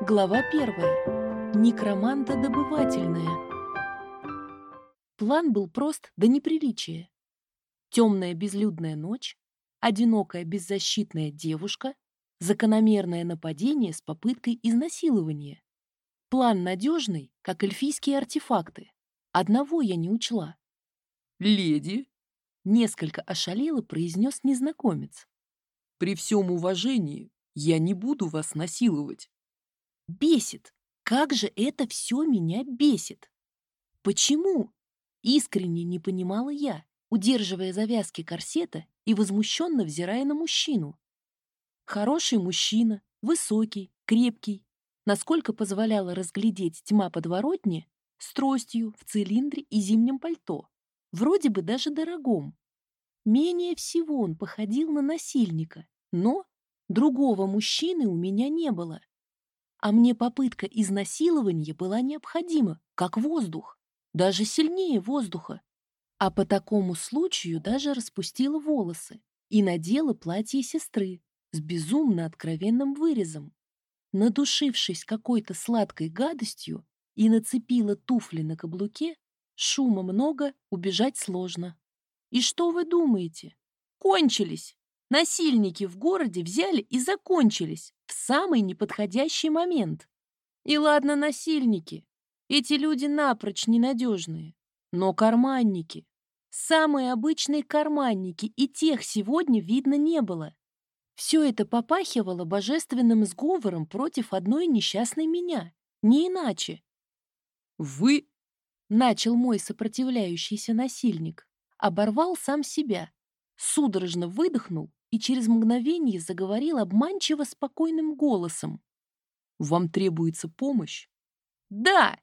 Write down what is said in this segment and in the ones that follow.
Глава первая. Некроманта добывательная. План был прост до неприличия. Темная безлюдная ночь, одинокая беззащитная девушка, закономерное нападение с попыткой изнасилования. План надежный, как эльфийские артефакты. Одного я не учла. «Леди», — несколько ошалело произнес незнакомец. «При всем уважении я не буду вас насиловать». Бесит! Как же это все меня бесит! Почему? Искренне не понимала я, удерживая завязки корсета и возмущенно взирая на мужчину. Хороший мужчина, высокий, крепкий, насколько позволяла разглядеть тьма подворотни, с тростью, в цилиндре и зимнем пальто, вроде бы даже дорогом. Менее всего он походил на насильника, но другого мужчины у меня не было а мне попытка изнасилования была необходима, как воздух, даже сильнее воздуха. А по такому случаю даже распустила волосы и надела платье сестры с безумно откровенным вырезом. Надушившись какой-то сладкой гадостью и нацепила туфли на каблуке, шума много, убежать сложно. И что вы думаете? Кончились! Насильники в городе взяли и закончились в самый неподходящий момент. И ладно, насильники. Эти люди напрочь ненадежные. Но карманники. Самые обычные карманники, и тех сегодня видно не было. Все это попахивало божественным сговором против одной несчастной меня. Не иначе. «Вы...» — начал мой сопротивляющийся насильник. Оборвал сам себя. Судорожно выдохнул и через мгновение заговорил обманчиво спокойным голосом. «Вам требуется помощь?» «Да!»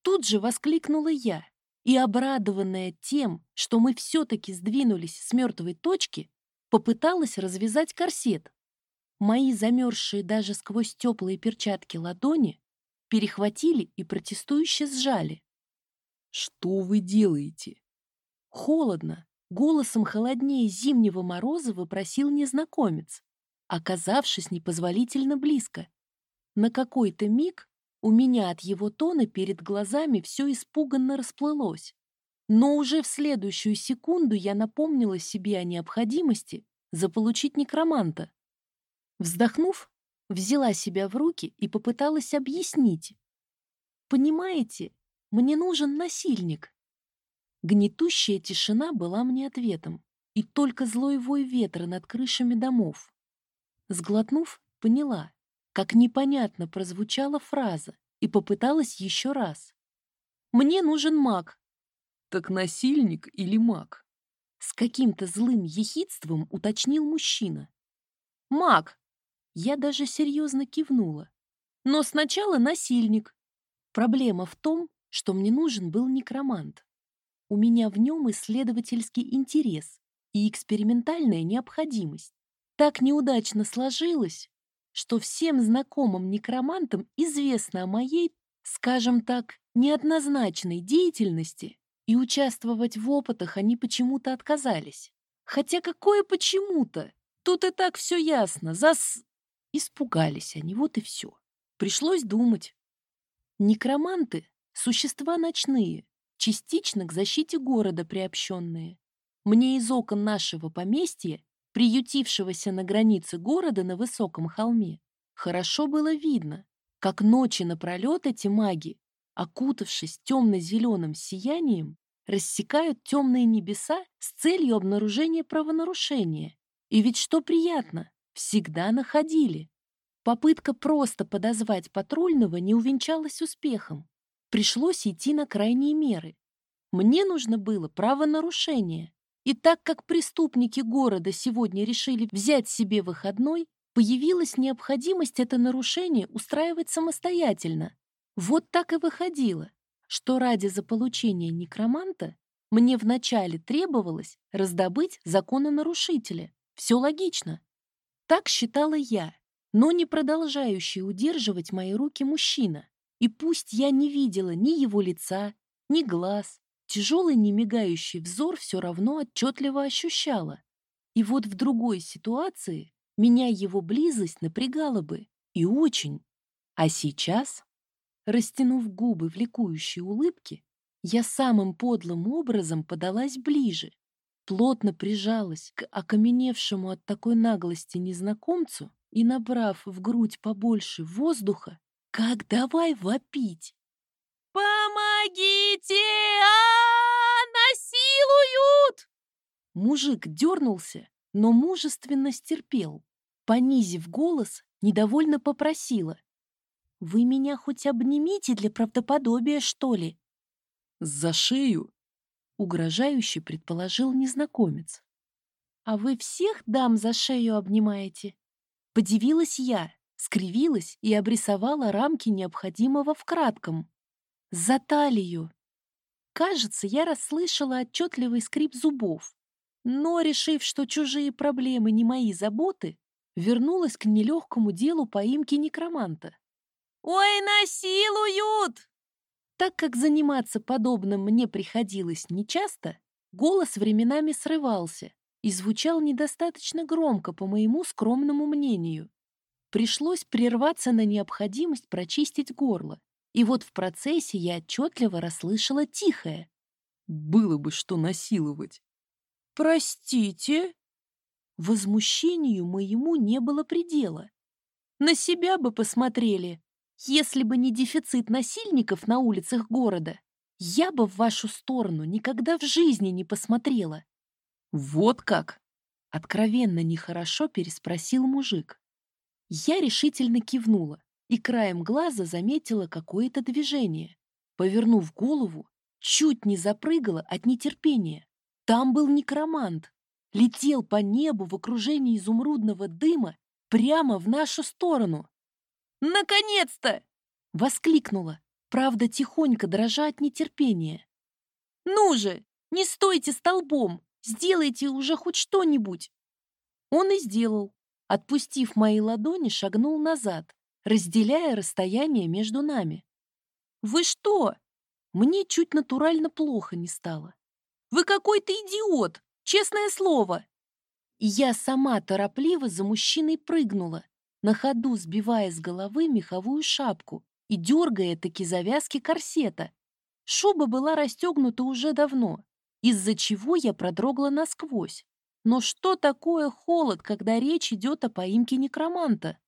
Тут же воскликнула я, и, обрадованная тем, что мы все-таки сдвинулись с мертвой точки, попыталась развязать корсет. Мои замерзшие даже сквозь теплые перчатки ладони перехватили и протестующе сжали. «Что вы делаете?» Холодно, Голосом холоднее зимнего мороза вопросил незнакомец, оказавшись непозволительно близко. На какой-то миг у меня от его тона перед глазами все испуганно расплылось. Но уже в следующую секунду я напомнила себе о необходимости заполучить некроманта. Вздохнув, взяла себя в руки и попыталась объяснить. «Понимаете, мне нужен насильник. Гнетущая тишина была мне ответом, и только злой вой ветра над крышами домов. Сглотнув, поняла, как непонятно прозвучала фраза, и попыталась еще раз. «Мне нужен маг». «Так насильник или маг?» С каким-то злым ехидством уточнил мужчина. «Маг!» Я даже серьезно кивнула. «Но сначала насильник. Проблема в том, что мне нужен был некромант. У меня в нем исследовательский интерес и экспериментальная необходимость. Так неудачно сложилось, что всем знакомым некромантам известно о моей, скажем так, неоднозначной деятельности, и участвовать в опытах они почему-то отказались. Хотя какое почему-то? Тут и так все ясно. Зас... Испугались они, вот и все. Пришлось думать. Некроманты — существа ночные, частично к защите города приобщенные. Мне из окон нашего поместья, приютившегося на границе города на высоком холме, хорошо было видно, как ночи напролет эти маги, окутавшись темно-зеленым сиянием, рассекают темные небеса с целью обнаружения правонарушения. И ведь что приятно, всегда находили. Попытка просто подозвать патрульного не увенчалась успехом. Пришлось идти на крайние меры. Мне нужно было правонарушение. И так как преступники города сегодня решили взять себе выходной, появилась необходимость это нарушение устраивать самостоятельно. Вот так и выходило, что ради заполучения некроманта мне вначале требовалось раздобыть закононарушителя. Все логично. Так считала я, но не продолжающий удерживать мои руки мужчина. И пусть я не видела ни его лица, ни глаз, тяжелый немигающий взор все равно отчетливо ощущала. И вот в другой ситуации меня его близость напрягала бы, и очень. А сейчас, растянув губы в ликующей улыбке, я самым подлым образом подалась ближе, плотно прижалась к окаменевшему от такой наглости незнакомцу и, набрав в грудь побольше воздуха, как давай вопить. «Помогите! А, насилуют!» Мужик дернулся, но мужественно стерпел. Понизив голос, недовольно попросила. «Вы меня хоть обнимите для правдоподобия, что ли?» «За шею?» — угрожающе предположил незнакомец. «А вы всех дам за шею обнимаете?» Подивилась я, скривилась и обрисовала рамки необходимого в кратком. За талию. Кажется, я расслышала отчетливый скрип зубов, но, решив, что чужие проблемы не мои заботы, вернулась к нелегкому делу поимки некроманта. «Ой, насилуют!» Так как заниматься подобным мне приходилось нечасто, голос временами срывался и звучал недостаточно громко, по моему скромному мнению. Пришлось прерваться на необходимость прочистить горло, и вот в процессе я отчетливо расслышала тихое. «Было бы что насиловать». «Простите?» Возмущению моему не было предела. На себя бы посмотрели. Если бы не дефицит насильников на улицах города, я бы в вашу сторону никогда в жизни не посмотрела. Вот как? Откровенно нехорошо переспросил мужик. Я решительно кивнула и краем глаза заметила какое-то движение. Повернув голову, чуть не запрыгала от нетерпения. Там был некромант, летел по небу в окружении изумрудного дыма прямо в нашу сторону. «Наконец-то!» — воскликнула, правда, тихонько дрожа от нетерпения. «Ну же, не стойте столбом, сделайте уже хоть что-нибудь!» Он и сделал. Отпустив мои ладони, шагнул назад, разделяя расстояние между нами. «Вы что?» Мне чуть натурально плохо не стало. «Вы какой-то идиот! Честное слово!» И я сама торопливо за мужчиной прыгнула, на ходу сбивая с головы меховую шапку и дергая таки завязки корсета. Шуба была расстегнута уже давно, из-за чего я продрогла насквозь. Но что такое холод, когда речь идет о поимке некроманта?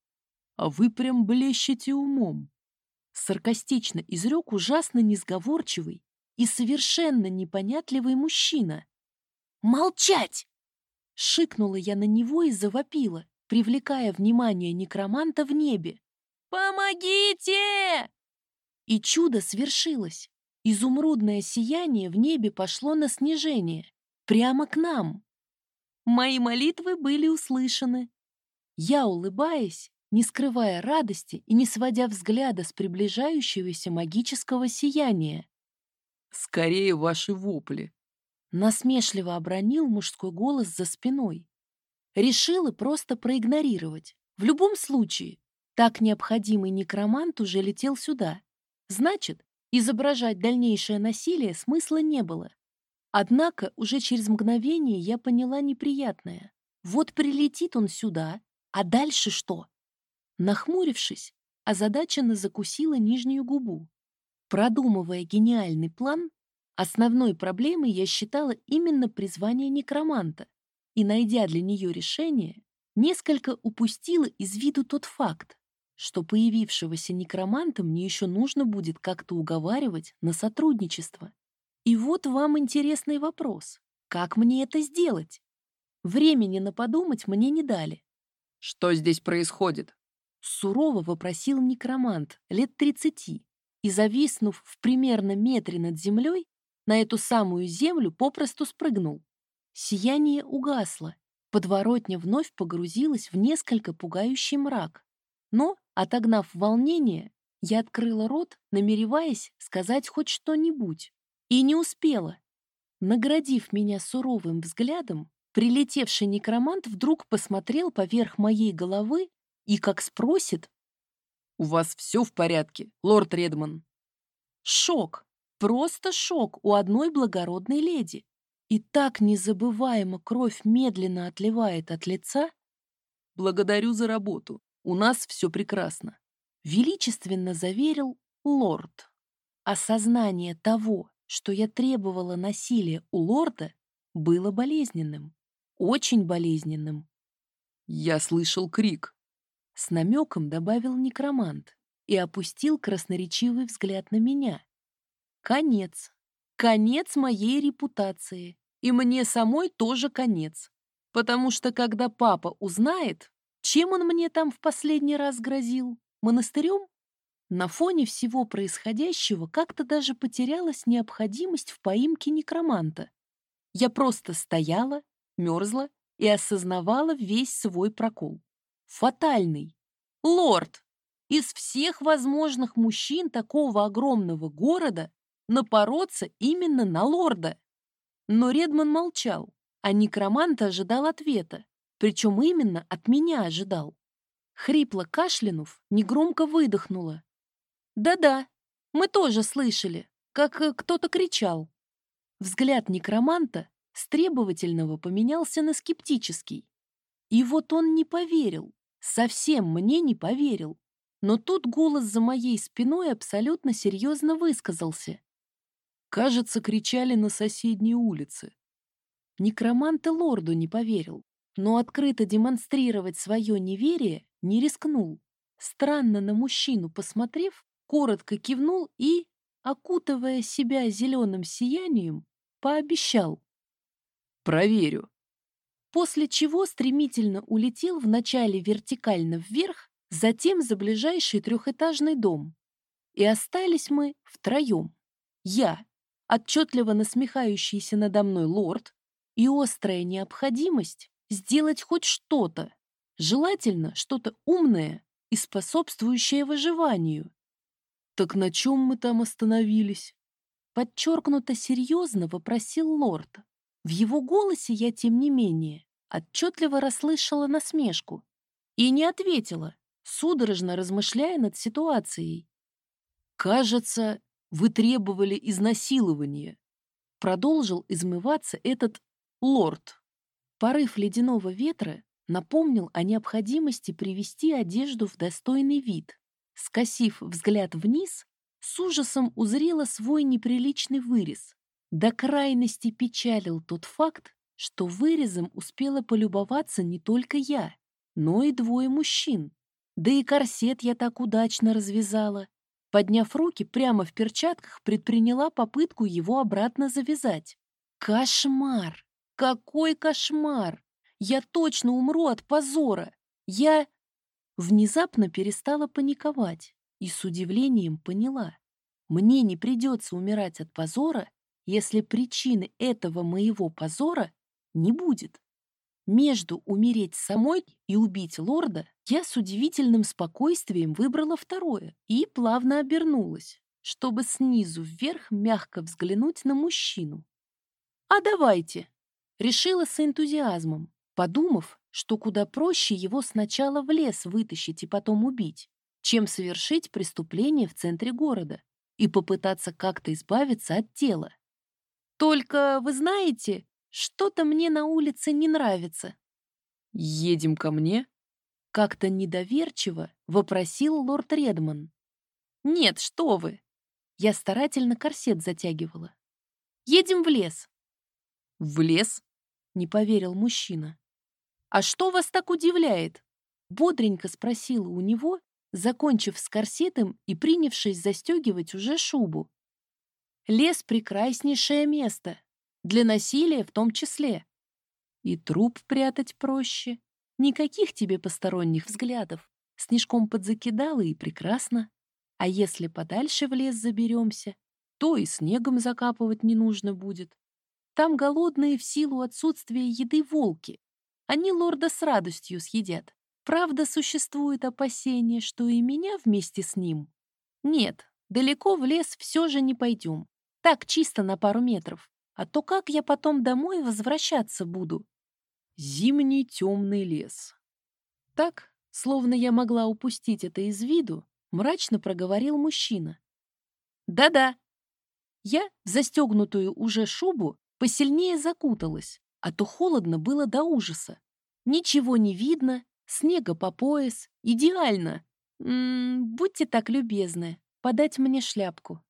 А вы прям блещете умом. Саркастично изрек ужасно несговорчивый и совершенно непонятливый мужчина. «Молчать!» Шикнула я на него и завопила, привлекая внимание некроманта в небе. «Помогите!» И чудо свершилось. Изумрудное сияние в небе пошло на снижение, прямо к нам. Мои молитвы были услышаны. Я, улыбаясь, не скрывая радости и не сводя взгляда с приближающегося магического сияния. «Скорее ваши вопли!» Насмешливо обронил мужской голос за спиной. Решила просто проигнорировать. В любом случае, так необходимый некромант уже летел сюда. Значит, изображать дальнейшее насилие смысла не было. Однако уже через мгновение я поняла неприятное. Вот прилетит он сюда, а дальше что? Нахмурившись, озадаченно закусила нижнюю губу. Продумывая гениальный план, Основной проблемой я считала именно призвание некроманта, и, найдя для нее решение, несколько упустила из виду тот факт, что появившегося некроманта мне еще нужно будет как-то уговаривать на сотрудничество. И вот вам интересный вопрос. Как мне это сделать? Времени на подумать мне не дали. «Что здесь происходит?» Сурово вопросил некромант лет тридцати и, зависнув в примерно метре над землей, на эту самую землю попросту спрыгнул. Сияние угасло, подворотня вновь погрузилась в несколько пугающий мрак. Но, отогнав волнение, я открыла рот, намереваясь сказать хоть что-нибудь. И не успела. Наградив меня суровым взглядом, прилетевший некромант вдруг посмотрел поверх моей головы и как спросит. «У вас все в порядке, лорд Редман?» Шок. Просто шок у одной благородной леди. И так незабываемо кровь медленно отливает от лица. Благодарю за работу. У нас все прекрасно. Величественно заверил лорд. Осознание того, что я требовала насилия у лорда, было болезненным. Очень болезненным. Я слышал крик. С намеком добавил некромант и опустил красноречивый взгляд на меня. Конец. Конец моей репутации. И мне самой тоже конец. Потому что когда папа узнает, чем он мне там в последний раз грозил, монастырем, на фоне всего происходящего как-то даже потерялась необходимость в поимке некроманта. Я просто стояла, мерзла и осознавала весь свой прокол. Фатальный. Лорд! Из всех возможных мужчин такого огромного города напороться именно на лорда. Но Редман молчал, а некромант ожидал ответа, причем именно от меня ожидал. Хрипло кашлянув, негромко выдохнула. «Да-да, мы тоже слышали, как э, кто-то кричал». Взгляд некроманта с требовательного поменялся на скептический. И вот он не поверил, совсем мне не поверил. Но тут голос за моей спиной абсолютно серьезно высказался. Кажется, кричали на соседней улице. Некромант и лорду не поверил, но открыто демонстрировать свое неверие не рискнул. Странно на мужчину посмотрев, коротко кивнул и, окутывая себя зеленым сиянием, пообещал. Проверю. После чего стремительно улетел вначале вертикально вверх, затем за ближайший трехэтажный дом. И остались мы втроем. Я, отчетливо насмехающийся надо мной лорд, и острая необходимость сделать хоть что-то, желательно что-то умное и способствующее выживанию. «Так на чем мы там остановились?» Подчеркнуто серьезно вопросил лорд, в его голосе я, тем не менее, отчетливо расслышала насмешку и не ответила, судорожно размышляя над ситуацией. «Кажется, вы требовали изнасилования», — продолжил измываться этот лорд. Порыв ледяного ветра напомнил о необходимости привести одежду в достойный вид. Скосив взгляд вниз, с ужасом узрела свой неприличный вырез. До крайности печалил тот факт, что вырезом успела полюбоваться не только я, но и двое мужчин. Да и корсет я так удачно развязала. Подняв руки, прямо в перчатках предприняла попытку его обратно завязать. Кошмар! Какой кошмар! Я точно умру от позора! Я... Внезапно перестала паниковать и с удивлением поняла. Мне не придется умирать от позора, если причины этого моего позора не будет. Между умереть самой и убить лорда я с удивительным спокойствием выбрала второе и плавно обернулась, чтобы снизу вверх мягко взглянуть на мужчину. «А давайте!» — решила с энтузиазмом, подумав, что куда проще его сначала в лес вытащить и потом убить, чем совершить преступление в центре города и попытаться как-то избавиться от тела. Только, вы знаете, что-то мне на улице не нравится. Едем ко мне? Как-то недоверчиво вопросил лорд Редман. Нет, что вы. Я старательно корсет затягивала. Едем в лес. В лес? Не поверил мужчина. А что вас так удивляет? Бодренько спросила у него, закончив с корсетом и принявшись застегивать уже шубу. Лес — прекраснейшее место. Для насилия в том числе. И труп прятать проще. Никаких тебе посторонних взглядов. Снежком подзакидала и прекрасно. А если подальше в лес заберемся, то и снегом закапывать не нужно будет. Там голодные в силу отсутствия еды волки. Они лорда с радостью съедят. Правда, существует опасение, что и меня вместе с ним. Нет, далеко в лес все же не пойдем. Так, чисто на пару метров. А то как я потом домой возвращаться буду? Зимний темный лес. Так, словно я могла упустить это из виду, мрачно проговорил мужчина. Да-да. Я в застегнутую уже шубу посильнее закуталась, а то холодно было до ужаса. Ничего не видно, снега по пояс, идеально. М -м, будьте так любезны, подать мне шляпку.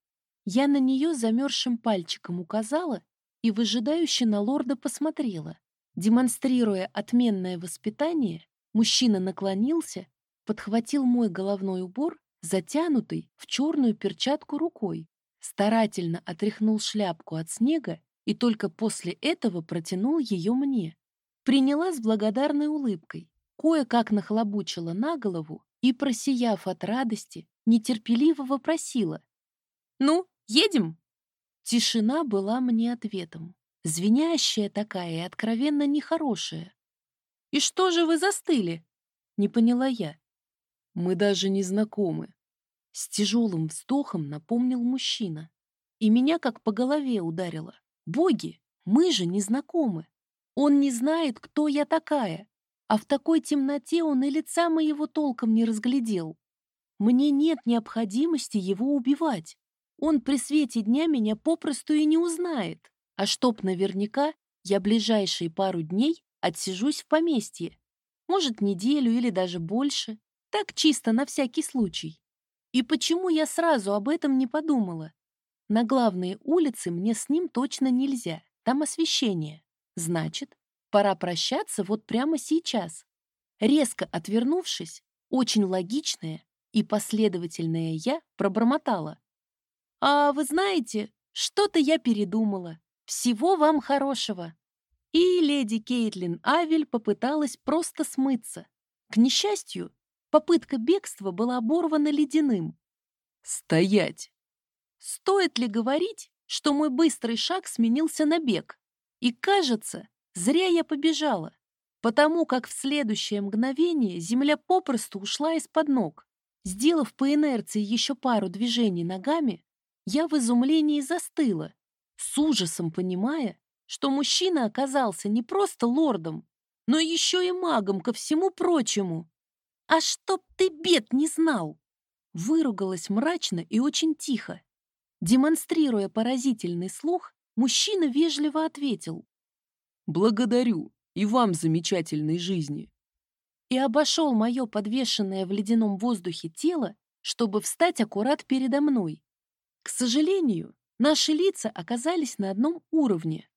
Я на нее замерзшим пальчиком указала и выжидающе на лорда посмотрела. Демонстрируя отменное воспитание, мужчина наклонился, подхватил мой головной убор, затянутый в черную перчатку рукой, старательно отряхнул шляпку от снега и только после этого протянул ее мне. Приняла с благодарной улыбкой, кое-как нахлобучила на голову и, просияв от радости, нетерпеливо вопросила. «Ну, едем?» Тишина была мне ответом, звенящая такая и откровенно нехорошая. «И что же вы застыли?» — не поняла я. «Мы даже не знакомы», — с тяжелым вздохом напомнил мужчина. И меня как по голове ударило. «Боги, мы же не знакомы. Он не знает, кто я такая, а в такой темноте он и лица моего толком не разглядел. Мне нет необходимости его убивать. Он при свете дня меня попросту и не узнает. А чтоб наверняка, я ближайшие пару дней отсижусь в поместье. Может, неделю или даже больше. Так чисто на всякий случай. И почему я сразу об этом не подумала? На главные улицы мне с ним точно нельзя. Там освещение. Значит, пора прощаться вот прямо сейчас. Резко отвернувшись, очень логичная и последовательная я пробормотала. «А вы знаете, что-то я передумала. Всего вам хорошего». И леди Кейтлин Авель попыталась просто смыться. К несчастью, попытка бегства была оборвана ледяным. «Стоять!» Стоит ли говорить, что мой быстрый шаг сменился на бег? И кажется, зря я побежала, потому как в следующее мгновение земля попросту ушла из-под ног. Сделав по инерции еще пару движений ногами, я в изумлении застыла, с ужасом понимая, что мужчина оказался не просто лордом, но еще и магом ко всему прочему. «А чтоб ты бед не знал!» Выругалась мрачно и очень тихо. Демонстрируя поразительный слух, Мужчина вежливо ответил. «Благодарю, и вам замечательной жизни!» И обошел мое подвешенное в ледяном воздухе тело, чтобы встать аккурат передо мной. К сожалению, наши лица оказались на одном уровне.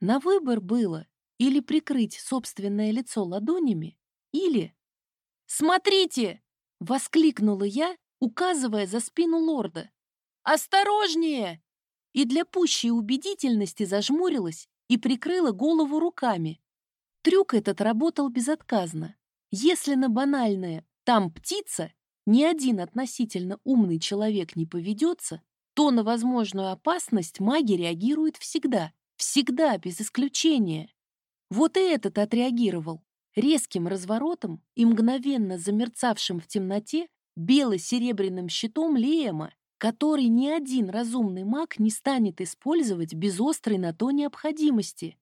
На выбор было или прикрыть собственное лицо ладонями, или... «Смотрите!» — воскликнула я, указывая за спину лорда. «Осторожнее!» и для пущей убедительности зажмурилась и прикрыла голову руками. Трюк этот работал безотказно. Если на банальное «там птица» ни один относительно умный человек не поведется, то на возможную опасность маги реагируют всегда, всегда, без исключения. Вот и этот отреагировал. Резким разворотом и мгновенно замерцавшим в темноте бело-серебряным щитом Леема который ни один разумный маг не станет использовать без острой на то необходимости.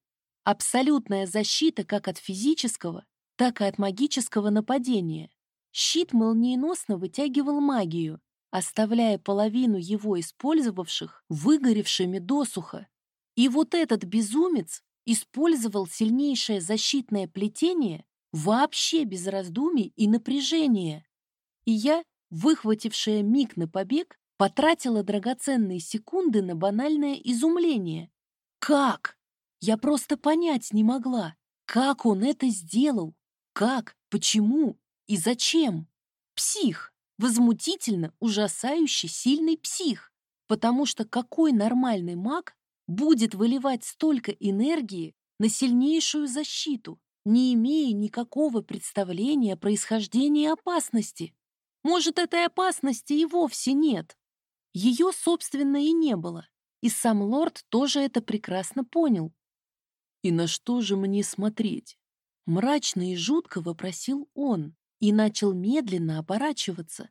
Абсолютная защита как от физического, так и от магического нападения. Щит молниеносно вытягивал магию, оставляя половину его использовавших выгоревшими досуха. И вот этот безумец использовал сильнейшее защитное плетение вообще без раздумий и напряжения. И я, выхватившая миг на побег, потратила драгоценные секунды на банальное изумление. Как? Я просто понять не могла, как он это сделал. Как, почему и зачем? Псих. Возмутительно, ужасающе сильный псих. Потому что какой нормальный маг будет выливать столько энергии на сильнейшую защиту, не имея никакого представления о происхождении опасности? Может, этой опасности и вовсе нет? Ее, собственно, и не было. И сам лорд тоже это прекрасно понял. «И на что же мне смотреть?» Мрачно и жутко вопросил он и начал медленно оборачиваться.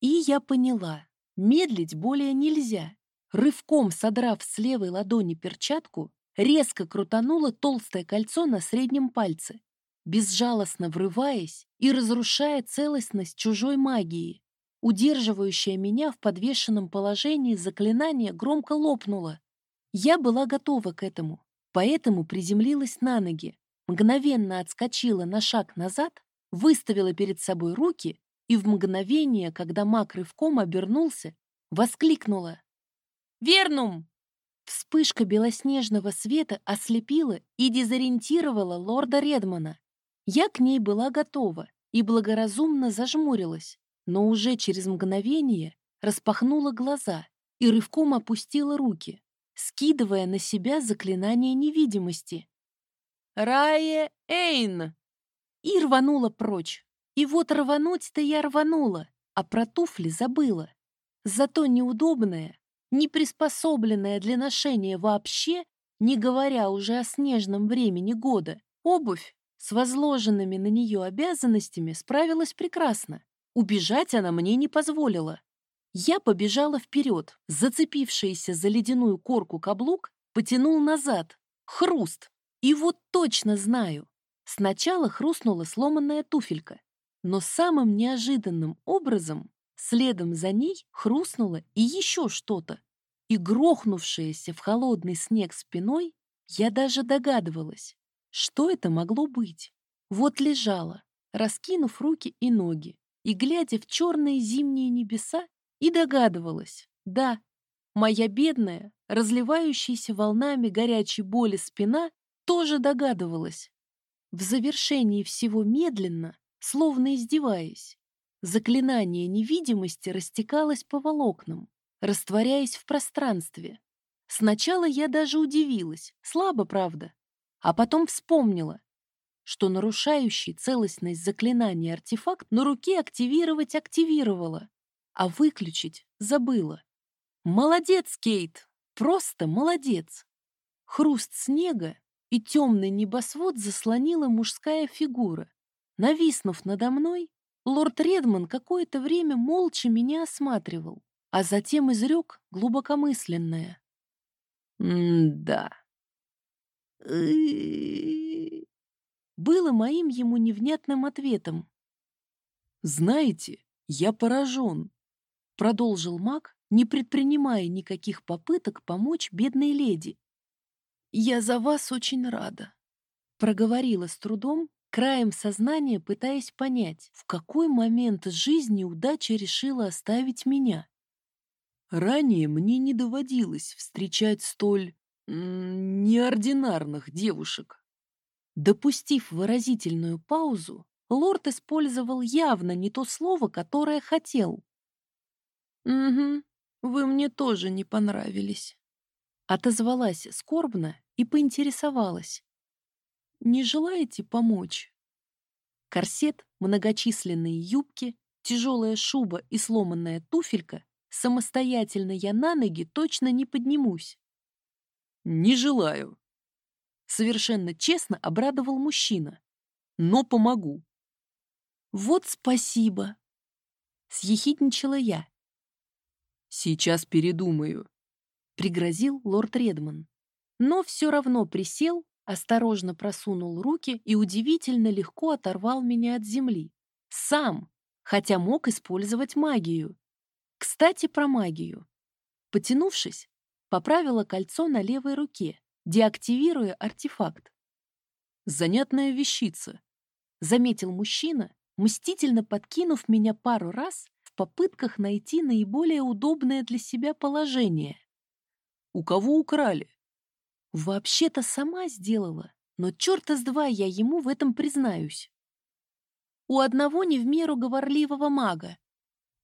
И я поняла, медлить более нельзя. Рывком содрав с левой ладони перчатку, резко крутанула толстое кольцо на среднем пальце, безжалостно врываясь и разрушая целостность чужой магии. Удерживающее меня в подвешенном положении заклинание громко лопнуло, Я была готова к этому, поэтому приземлилась на ноги, мгновенно отскочила на шаг назад, выставила перед собой руки и в мгновение, когда маг рывком обернулся, воскликнула. «Вернум!» Вспышка белоснежного света ослепила и дезориентировала лорда Редмана. Я к ней была готова и благоразумно зажмурилась, но уже через мгновение распахнула глаза и рывком опустила руки, скидывая на себя заклинание невидимости. «Рае Эйн!» И рванула прочь. И вот рвануть-то я рванула, а про туфли забыла. Зато неудобная, не приспособленная для ношения вообще, не говоря уже о снежном времени года, обувь с возложенными на нее обязанностями справилась прекрасно. Убежать она мне не позволила. Я побежала вперед, зацепившийся за ледяную корку каблук потянул назад. Хруст. И вот точно знаю. Сначала хрустнула сломанная туфелька, но самым неожиданным образом Следом за ней хрустнуло и еще что-то. И грохнувшееся в холодный снег спиной, я даже догадывалась, что это могло быть. Вот лежала, раскинув руки и ноги, и глядя в черные зимние небеса, и догадывалась, да, моя бедная, разливающаяся волнами горячей боли спина тоже догадывалась. В завершении всего медленно, словно издеваясь, Заклинание невидимости растекалось по волокнам, растворяясь в пространстве. Сначала я даже удивилась, слабо, правда, а потом вспомнила, что нарушающий целостность заклинания артефакт на руке активировать активировала, а выключить забыла. Молодец, Кейт, просто молодец. Хруст снега и темный небосвод заслонила мужская фигура. Нависнув надо мной, Лорд Редман какое-то время молча меня осматривал, а затем изрек глубокомысленное. «М-да». Было моим ему невнятным ответом. «Знаете, я поражен», — продолжил маг, не предпринимая никаких попыток помочь бедной леди. «Я за вас очень рада», — проговорила с трудом, краем сознания пытаясь понять, в какой момент жизни удача решила оставить меня. Ранее мне не доводилось встречать столь неординарных девушек. Допустив выразительную паузу, лорд использовал явно не то слово, которое хотел. «Угу, вы мне тоже не понравились», — отозвалась скорбно и поинтересовалась. Не желаете помочь? Корсет, многочисленные юбки, тяжелая шуба и сломанная туфелька самостоятельно я на ноги точно не поднимусь. Не желаю. Совершенно честно обрадовал мужчина. Но помогу. Вот спасибо. Съехидничала я. Сейчас передумаю. Пригрозил лорд Редман. Но все равно присел Осторожно просунул руки и удивительно легко оторвал меня от земли. Сам, хотя мог использовать магию. Кстати, про магию. Потянувшись, поправила кольцо на левой руке, деактивируя артефакт. «Занятная вещица», — заметил мужчина, мстительно подкинув меня пару раз в попытках найти наиболее удобное для себя положение. «У кого украли?» Вообще-то сама сделала, но черта с два я ему в этом признаюсь. У одного не в меру говорливого мага.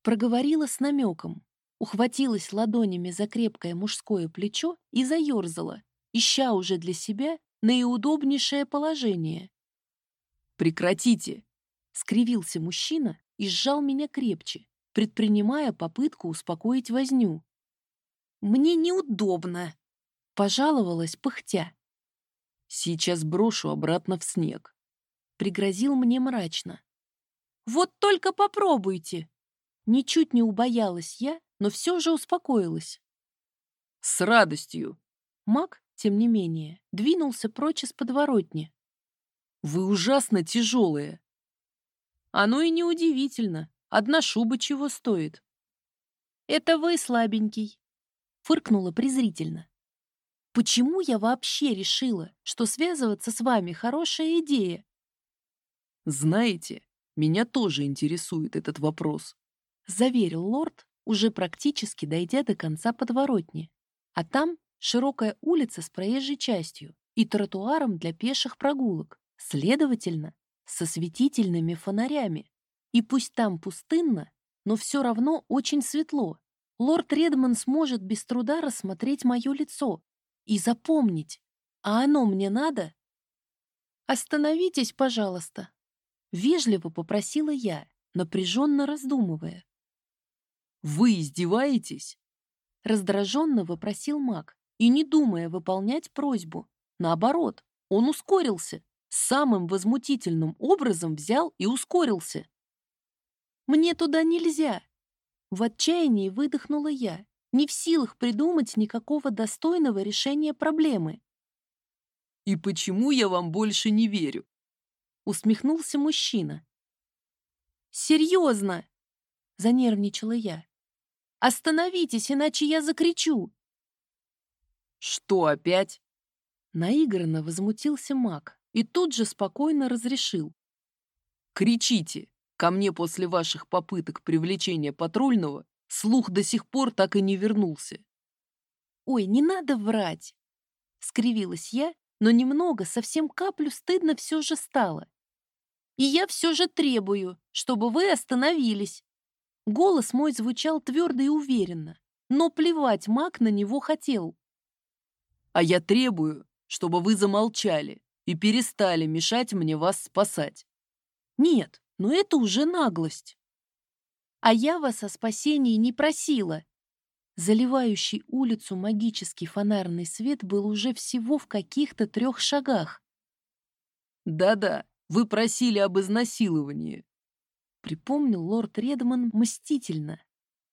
Проговорила с намеком, ухватилась ладонями за крепкое мужское плечо и заерзала, ища уже для себя наиудобнейшее положение. «Прекратите!» — скривился мужчина и сжал меня крепче, предпринимая попытку успокоить возню. «Мне неудобно!» Пожаловалась, пыхтя. «Сейчас брошу обратно в снег», — пригрозил мне мрачно. «Вот только попробуйте!» Ничуть не убоялась я, но все же успокоилась. «С радостью!» Маг, тем не менее, двинулся прочь из подворотни. «Вы ужасно тяжелые!» «Оно и неудивительно. Одна шуба чего стоит?» «Это вы слабенький», — фыркнула презрительно. Почему я вообще решила, что связываться с вами хорошая идея? Знаете, меня тоже интересует этот вопрос, заверил лорд, уже практически дойдя до конца подворотни. А там широкая улица с проезжей частью и тротуаром для пеших прогулок, следовательно, со светительными фонарями. И пусть там пустынно, но все равно очень светло. Лорд Редман сможет без труда рассмотреть мое лицо и запомнить. А оно мне надо? «Остановитесь, пожалуйста», — вежливо попросила я, напряженно раздумывая. «Вы издеваетесь?» Раздраженно вопросил маг и не думая выполнять просьбу. Наоборот, он ускорился. Самым возмутительным образом взял и ускорился. «Мне туда нельзя!» В отчаянии выдохнула я, не в силах придумать никакого достойного решения проблемы. «И почему я вам больше не верю?» Усмехнулся мужчина. «Серьезно!» — занервничала я. «Остановитесь, иначе я закричу!» «Что опять?» Наигранно возмутился маг и тут же спокойно разрешил. «Кричите! Ко мне после ваших попыток привлечения патрульного слух до сих пор так и не вернулся». «Ой, не надо врать!» — скривилась я, но немного, совсем каплю стыдно все же стало. «И я все же требую, чтобы вы остановились!» Голос мой звучал твердо и уверенно, но плевать маг на него хотел. «А я требую, чтобы вы замолчали и перестали мешать мне вас спасать». «Нет, но это уже наглость». «А я вас о спасении не просила». Заливающий улицу магический фонарный свет был уже всего в каких-то трех шагах. «Да-да, вы просили об изнасиловании припомнил лорд Редман мстительно.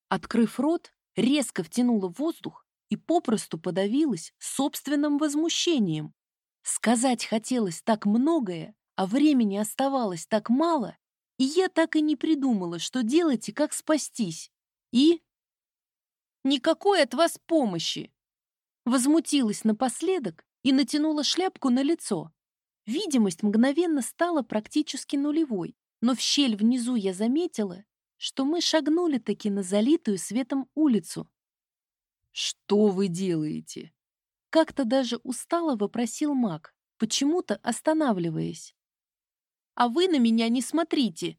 Открыв рот, резко втянула воздух и попросту подавилась собственным возмущением. Сказать хотелось так многое, а времени оставалось так мало, и я так и не придумала, что делать и как спастись. И... Никакой от вас помощи! Возмутилась напоследок и натянула шляпку на лицо. Видимость мгновенно стала практически нулевой но в щель внизу я заметила, что мы шагнули таки на залитую светом улицу. «Что вы делаете?» Как-то даже устало вопросил маг, почему-то останавливаясь. «А вы на меня не смотрите!»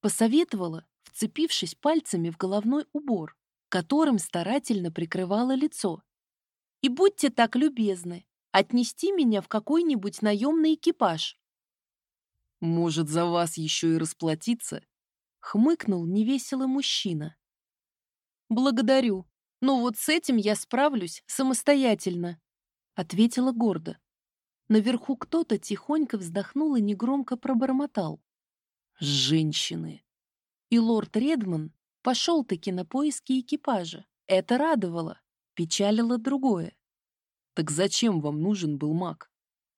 Посоветовала, вцепившись пальцами в головной убор, которым старательно прикрывала лицо. «И будьте так любезны, отнести меня в какой-нибудь наемный экипаж. Может, за вас еще и расплатиться? Хмыкнул невеселый мужчина. Благодарю, но вот с этим я справлюсь самостоятельно, ответила гордо. Наверху кто-то тихонько вздохнул и негромко пробормотал. Женщины. И лорд Редман пошел-таки на поиски экипажа. Это радовало, печалило другое. Так зачем вам нужен был маг?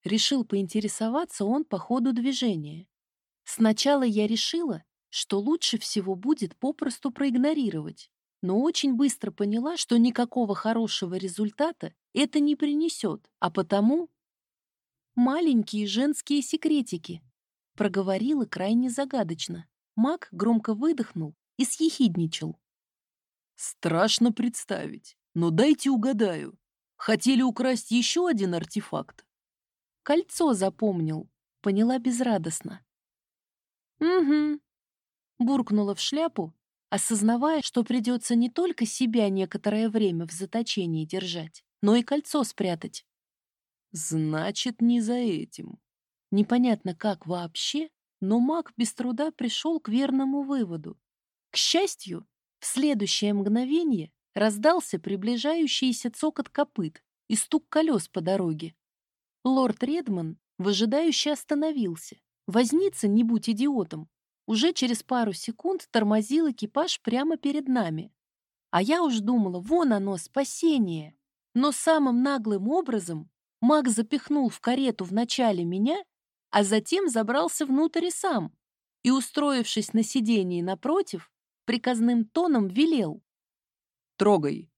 Решил поинтересоваться он по ходу движения. Сначала я решила, что лучше всего будет попросту проигнорировать, но очень быстро поняла, что никакого хорошего результата это не принесет, а потому... «Маленькие женские секретики», — проговорила крайне загадочно. Маг громко выдохнул и съехидничал. «Страшно представить, но дайте угадаю. Хотели украсть еще один артефакт?» Кольцо запомнил, поняла безрадостно. «Угу», — буркнула в шляпу, осознавая, что придется не только себя некоторое время в заточении держать, но и кольцо спрятать. «Значит, не за этим». Непонятно как вообще, но маг без труда пришел к верному выводу. К счастью, в следующее мгновение раздался приближающийся цокот копыт и стук колес по дороге. Лорд Редман выжидающе остановился. Возница, не будь идиотом, уже через пару секунд тормозил экипаж прямо перед нами. А я уж думала, вон оно, спасение. Но самым наглым образом маг запихнул в карету вначале меня, а затем забрался внутрь сам и, устроившись на сидении напротив, приказным тоном велел. «Трогай».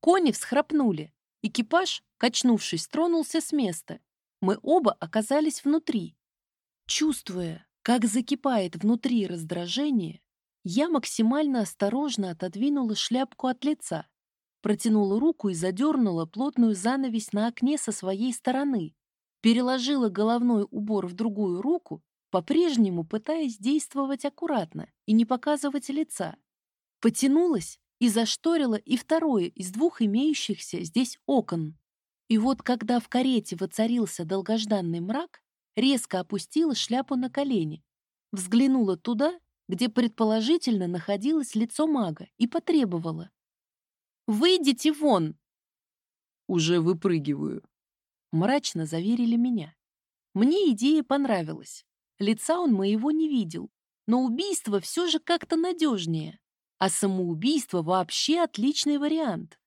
Кони всхрапнули, Экипаж, качнувшись, тронулся с места. Мы оба оказались внутри. Чувствуя, как закипает внутри раздражение, я максимально осторожно отодвинула шляпку от лица, протянула руку и задернула плотную занавесь на окне со своей стороны, переложила головной убор в другую руку, по-прежнему пытаясь действовать аккуратно и не показывать лица. Потянулась и зашторила и второе из двух имеющихся здесь окон. И вот когда в карете воцарился долгожданный мрак, резко опустила шляпу на колени, взглянула туда, где предположительно находилось лицо мага, и потребовала. «Выйдите вон!» «Уже выпрыгиваю», — мрачно заверили меня. Мне идея понравилась. Лица он моего не видел, но убийство все же как-то надежнее. А самоубийство вообще отличный вариант.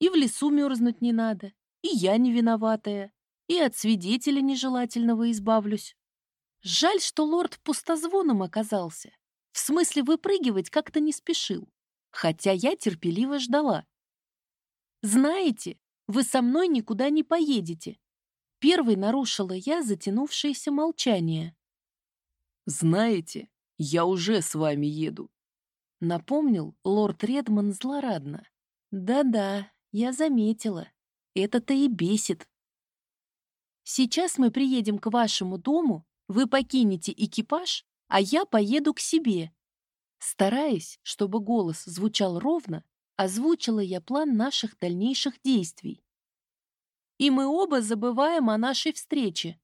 И в лесу мерзнуть не надо, и я не виноватая, и от свидетеля нежелательного избавлюсь. Жаль, что лорд пустозвоном оказался. В смысле, выпрыгивать как-то не спешил. Хотя я терпеливо ждала. «Знаете, вы со мной никуда не поедете». Первой нарушила я затянувшееся молчание. «Знаете, я уже с вами еду», — напомнил лорд Редман злорадно. «Да-да, я заметила. Это-то и бесит. Сейчас мы приедем к вашему дому, вы покинете экипаж, а я поеду к себе». Стараясь, чтобы голос звучал ровно, озвучила я план наших дальнейших действий. И мы оба забываем о нашей встрече.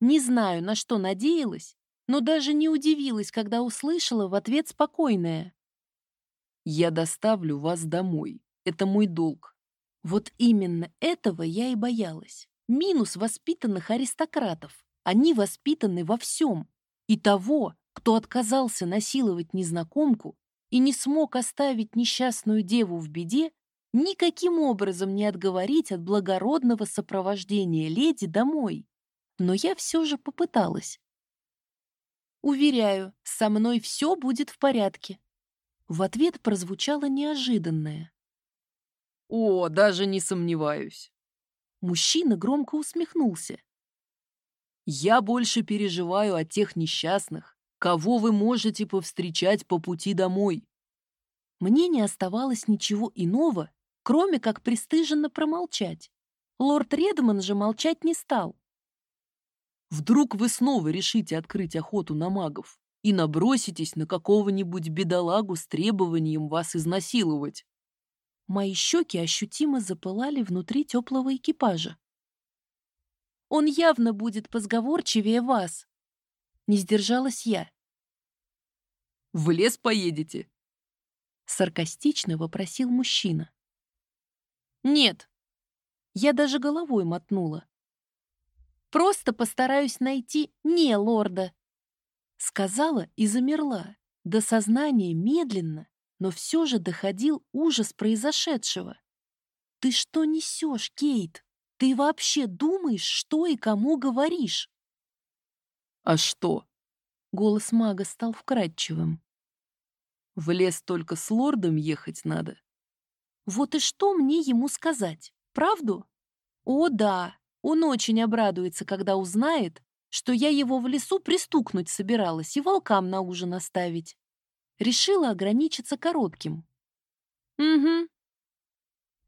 Не знаю, на что надеялась, но даже не удивилась, когда услышала в ответ спокойное. Я доставлю вас домой. Это мой долг. Вот именно этого я и боялась. Минус воспитанных аристократов. Они воспитаны во всем. И того, кто отказался насиловать незнакомку и не смог оставить несчастную деву в беде, никаким образом не отговорить от благородного сопровождения леди домой. Но я все же попыталась. Уверяю, со мной все будет в порядке. В ответ прозвучало неожиданное. «О, даже не сомневаюсь». Мужчина громко усмехнулся. «Я больше переживаю о тех несчастных, кого вы можете повстречать по пути домой». Мне не оставалось ничего иного, кроме как пристыженно промолчать. Лорд Редман же молчать не стал. «Вдруг вы снова решите открыть охоту на магов?» и наброситесь на какого-нибудь бедолагу с требованием вас изнасиловать. Мои щеки ощутимо запылали внутри теплого экипажа. Он явно будет позговорчивее вас. Не сдержалась я. В лес поедете? Саркастично вопросил мужчина. Нет. Я даже головой мотнула. Просто постараюсь найти не лорда. Сказала и замерла. До сознания медленно, но все же доходил ужас произошедшего. «Ты что несешь, Кейт? Ты вообще думаешь, что и кому говоришь?» «А что?» Голос мага стал вкрадчивым. «В лес только с лордом ехать надо». «Вот и что мне ему сказать? Правду?» «О, да, он очень обрадуется, когда узнает, что я его в лесу пристукнуть собиралась и волкам на ужин оставить. Решила ограничиться коротким. «Угу».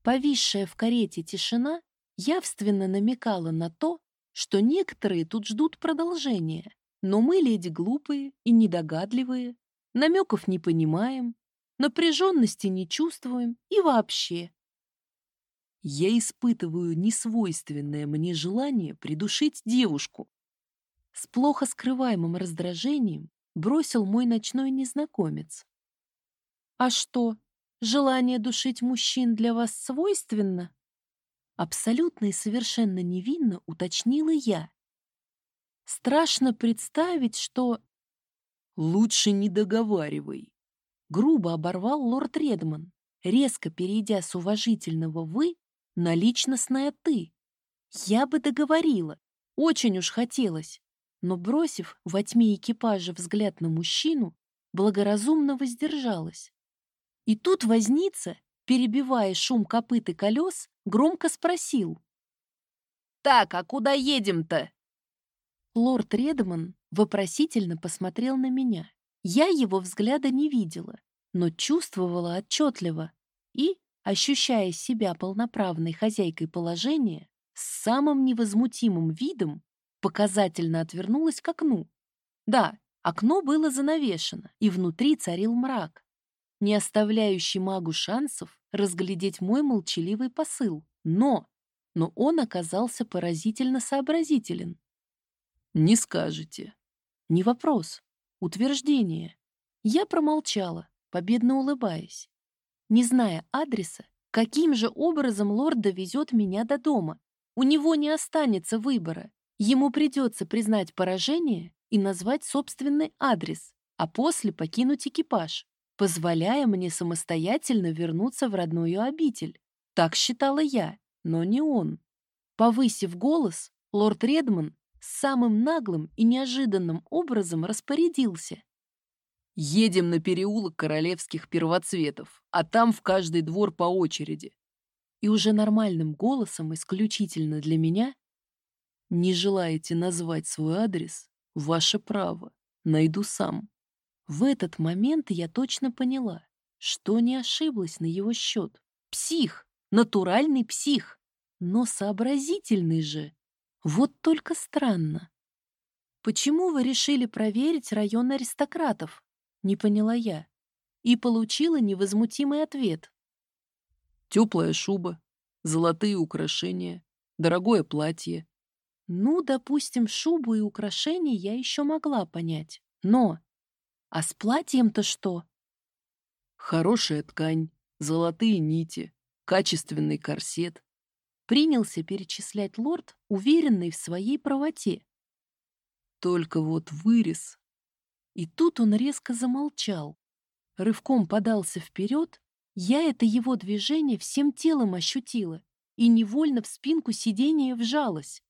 Повисшая в карете тишина явственно намекала на то, что некоторые тут ждут продолжения, но мы, леди, глупые и недогадливые, намеков не понимаем, напряженности не чувствуем и вообще. Я испытываю несвойственное мне желание придушить девушку, с плохо скрываемым раздражением бросил мой ночной незнакомец. «А что, желание душить мужчин для вас свойственно?» Абсолютно и совершенно невинно уточнила я. Страшно представить, что... «Лучше не договаривай», — грубо оборвал лорд Редман, резко перейдя с уважительного «вы» на личностное «ты». Я бы договорила, очень уж хотелось, но, бросив во тьме экипажа взгляд на мужчину, благоразумно воздержалась. И тут возница перебивая шум копыт и колес, громко спросил. «Так, а куда едем-то?» Лорд Редман вопросительно посмотрел на меня. Я его взгляда не видела, но чувствовала отчетливо и, ощущая себя полноправной хозяйкой положения, с самым невозмутимым видом показательно отвернулась к окну. Да, окно было занавешено, и внутри царил мрак, не оставляющий магу шансов разглядеть мой молчаливый посыл. Но, но он оказался поразительно сообразителен. «Не скажете». Не вопрос, утверждение. Я промолчала, победно улыбаясь. Не зная адреса, каким же образом лорд довезет меня до дома? У него не останется выбора. Ему придется признать поражение и назвать собственный адрес, а после покинуть экипаж, позволяя мне самостоятельно вернуться в родную обитель. Так считала я, но не он. Повысив голос, лорд Редман самым наглым и неожиданным образом распорядился. «Едем на переулок королевских первоцветов, а там в каждый двор по очереди». И уже нормальным голосом, исключительно для меня, «Не желаете назвать свой адрес? Ваше право. Найду сам». В этот момент я точно поняла, что не ошиблась на его счет. Псих, натуральный псих, но сообразительный же. Вот только странно. Почему вы решили проверить район аристократов? Не поняла я. И получила невозмутимый ответ. Теплая шуба, золотые украшения, дорогое платье. Ну, допустим, шубу и украшения я еще могла понять. Но... А с платьем-то что? Хорошая ткань, золотые нити, качественный корсет, принялся перечислять лорд, уверенный в своей правоте. Только вот вырез. И тут он резко замолчал. Рывком подался вперед, я это его движение всем телом ощутила и невольно в спинку сидения вжалась.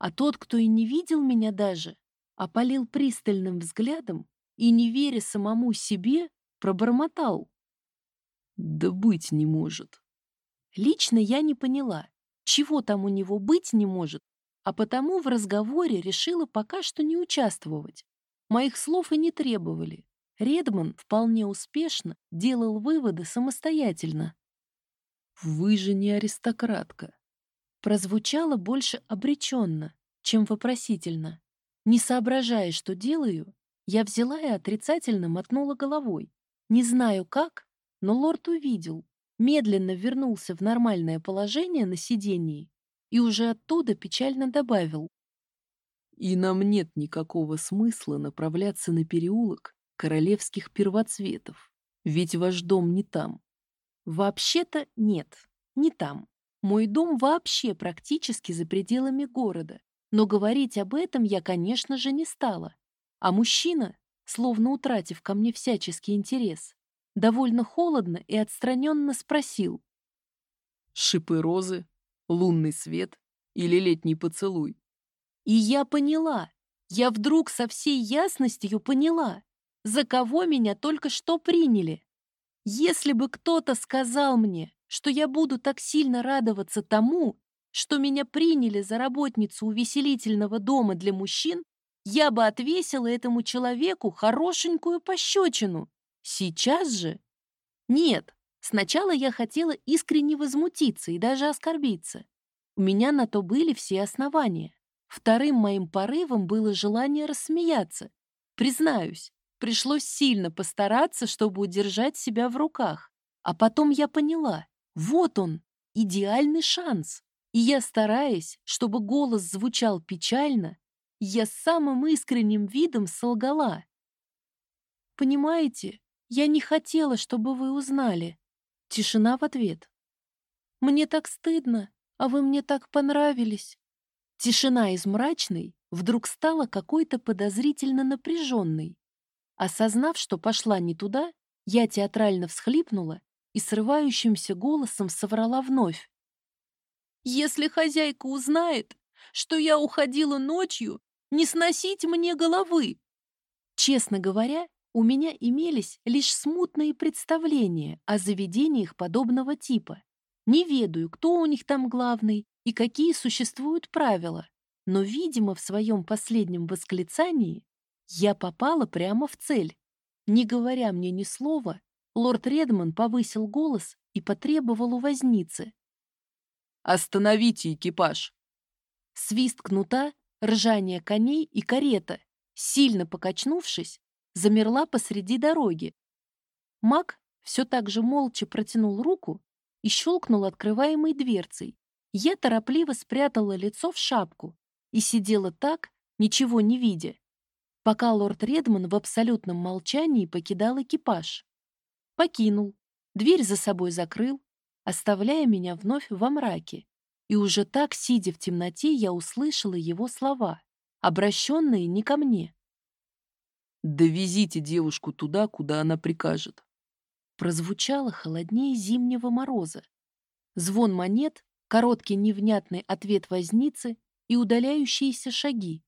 А тот, кто и не видел меня даже, опалил пристальным взглядом и, не веря самому себе, пробормотал. «Да быть не может». Лично я не поняла, чего там у него быть не может, а потому в разговоре решила пока что не участвовать. Моих слов и не требовали. Редман вполне успешно делал выводы самостоятельно. «Вы же не аристократка», прозвучало больше обреченно, чем вопросительно. Не соображая, что делаю, я взяла и отрицательно мотнула головой. Не знаю как, но лорд увидел, медленно вернулся в нормальное положение на сидении и уже оттуда печально добавил. «И нам нет никакого смысла направляться на переулок королевских первоцветов, ведь ваш дом не там». «Вообще-то нет, не там. Мой дом вообще практически за пределами города, но говорить об этом я, конечно же, не стала. А мужчина, словно утратив ко мне всяческий интерес, довольно холодно и отстраненно спросил. «Шипы розы, лунный свет или летний поцелуй?» И я поняла, я вдруг со всей ясностью поняла, за кого меня только что приняли. Если бы кто-то сказал мне, что я буду так сильно радоваться тому, что меня приняли за работницу увеселительного дома для мужчин, я бы отвесила этому человеку хорошенькую пощечину. Сейчас же? Нет, сначала я хотела искренне возмутиться и даже оскорбиться. У меня на то были все основания. Вторым моим порывом было желание рассмеяться. Признаюсь, пришлось сильно постараться, чтобы удержать себя в руках. А потом я поняла, вот он, идеальный шанс. И я, стараясь, чтобы голос звучал печально, я самым искренним видом солгала. Понимаете, я не хотела, чтобы вы узнали. Тишина в ответ. Мне так стыдно, а вы мне так понравились. Тишина из мрачной вдруг стала какой-то подозрительно напряженной. Осознав, что пошла не туда, я театрально всхлипнула и срывающимся голосом соврала вновь. «Если хозяйка узнает, что я уходила ночью, не сносить мне головы!» Честно говоря, у меня имелись лишь смутные представления о заведениях подобного типа. Не ведаю, кто у них там главный и какие существуют правила, но, видимо, в своем последнем восклицании я попала прямо в цель. Не говоря мне ни слова, лорд Редман повысил голос и потребовал у возницы. «Остановите экипаж!» Свист кнута, ржание коней и карета, сильно покачнувшись, замерла посреди дороги. Маг все так же молча протянул руку и щелкнул открываемой дверцей. Я торопливо спрятала лицо в шапку и сидела так, ничего не видя, пока лорд Редман в абсолютном молчании покидал экипаж. Покинул, дверь за собой закрыл, оставляя меня вновь во мраке. И уже так, сидя в темноте, я услышала его слова, обращенные не ко мне. «Довезите девушку туда, куда она прикажет». Прозвучало холоднее зимнего мороза. Звон монет, короткий невнятный ответ возницы и удаляющиеся шаги.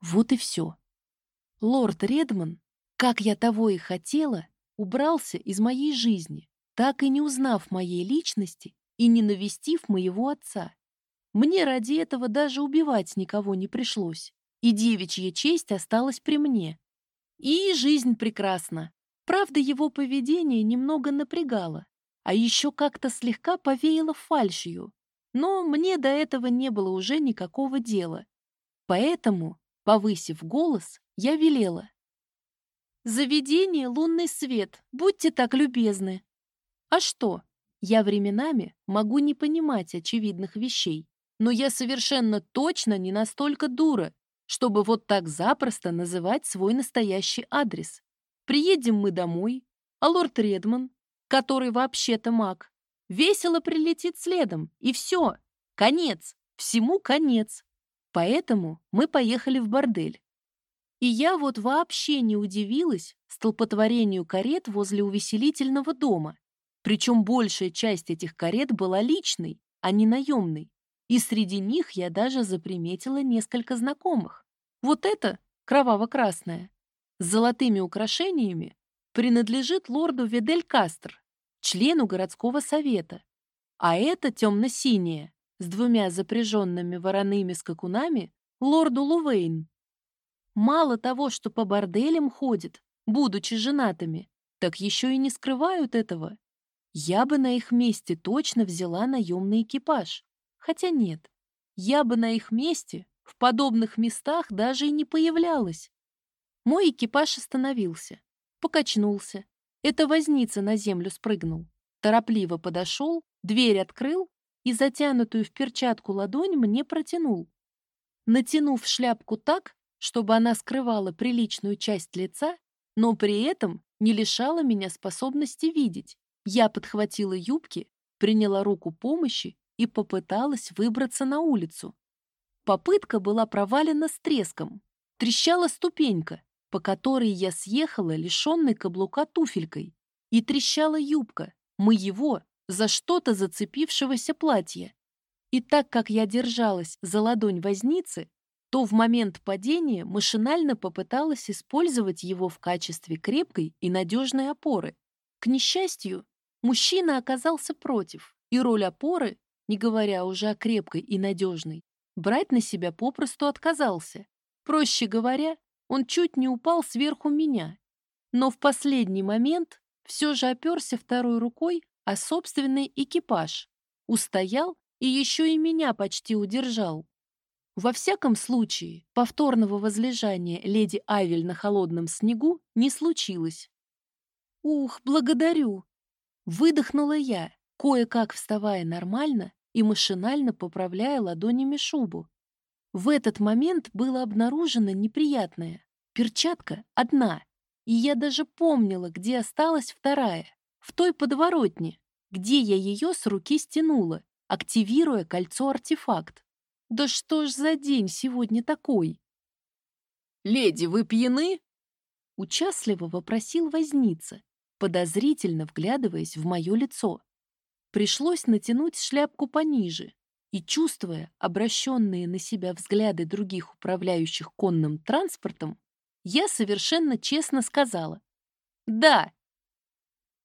Вот и все. Лорд Редман, как я того и хотела, убрался из моей жизни, так и не узнав моей личности и не навестив моего отца. Мне ради этого даже убивать никого не пришлось, и девичья честь осталась при мне. И жизнь прекрасна. Правда, его поведение немного напрягало, а еще как-то слегка повеяло фальшью. Но мне до этого не было уже никакого дела. Поэтому, повысив голос, я велела. «Заведение «Лунный свет», будьте так любезны». А что? Я временами могу не понимать очевидных вещей, но я совершенно точно не настолько дура, чтобы вот так запросто называть свой настоящий адрес. Приедем мы домой, а лорд Редман, который вообще-то маг, весело прилетит следом, и все, конец, всему конец. Поэтому мы поехали в бордель. И я вот вообще не удивилась столпотворению карет возле увеселительного дома. Причем большая часть этих карет была личной, а не наемной. И среди них я даже заприметила несколько знакомых. Вот это кроваво-красное, с золотыми украшениями, принадлежит лорду Видель Кастр, члену городского совета. А это темно-синее, с двумя запряженными вороными скакунами, лорду Лувейн. Мало того, что по борделям ходят, будучи женатыми, так еще и не скрывают этого. Я бы на их месте точно взяла наемный экипаж. Хотя нет, я бы на их месте в подобных местах даже и не появлялась. Мой экипаж остановился, покачнулся. Это возница на землю спрыгнул. Торопливо подошел, дверь открыл и затянутую в перчатку ладонь мне протянул. Натянув шляпку так, чтобы она скрывала приличную часть лица, но при этом не лишала меня способности видеть, я подхватила юбки, приняла руку помощи и попыталась выбраться на улицу. Попытка была провалена с треском. Трещала ступенька, по которой я съехала, лишенной каблука туфелькой, и трещала юбка, моего, за что-то зацепившегося платья. И так как я держалась за ладонь возницы, то в момент падения машинально попыталась использовать его в качестве крепкой и надежной опоры. К несчастью, мужчина оказался против, и роль опоры не говоря уже о крепкой и надежной, брать на себя попросту отказался. Проще говоря, он чуть не упал сверху меня, но в последний момент все же оперся второй рукой о собственный экипаж, устоял и еще и меня почти удержал. Во всяком случае, повторного возлежания леди Айвель на холодном снегу не случилось. «Ух, благодарю!» Выдохнула я, кое-как вставая нормально и машинально поправляя ладонями шубу. В этот момент было обнаружено неприятное. Перчатка одна, и я даже помнила, где осталась вторая, в той подворотне, где я ее с руки стянула, активируя кольцо-артефакт. Да что ж за день сегодня такой? «Леди, вы пьяны?» Участливо вопросил возница, подозрительно вглядываясь в мое лицо. Пришлось натянуть шляпку пониже, и, чувствуя обращенные на себя взгляды других управляющих конным транспортом, я совершенно честно сказала Да.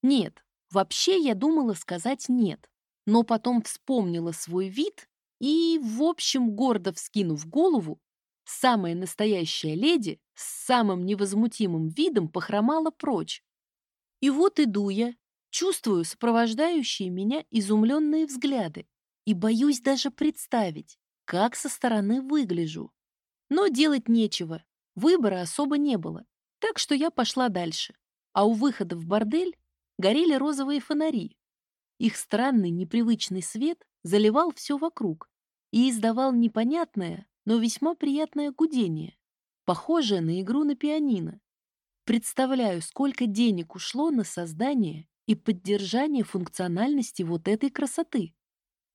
Нет, вообще я думала сказать нет, но потом вспомнила свой вид и, в общем, гордо вскинув голову, самая настоящая леди с самым невозмутимым видом похромала прочь. И вот иду я, чувствую сопровождающие меня изумленные взгляды и боюсь даже представить, как со стороны выгляжу. Но делать нечего, выбора особо не было, так что я пошла дальше. А у выхода в бордель горели розовые фонари. Их странный непривычный свет заливал все вокруг и издавал непонятное, но весьма приятное гудение, похожее на игру на пианино. Представляю, сколько денег ушло на создание и поддержание функциональности вот этой красоты.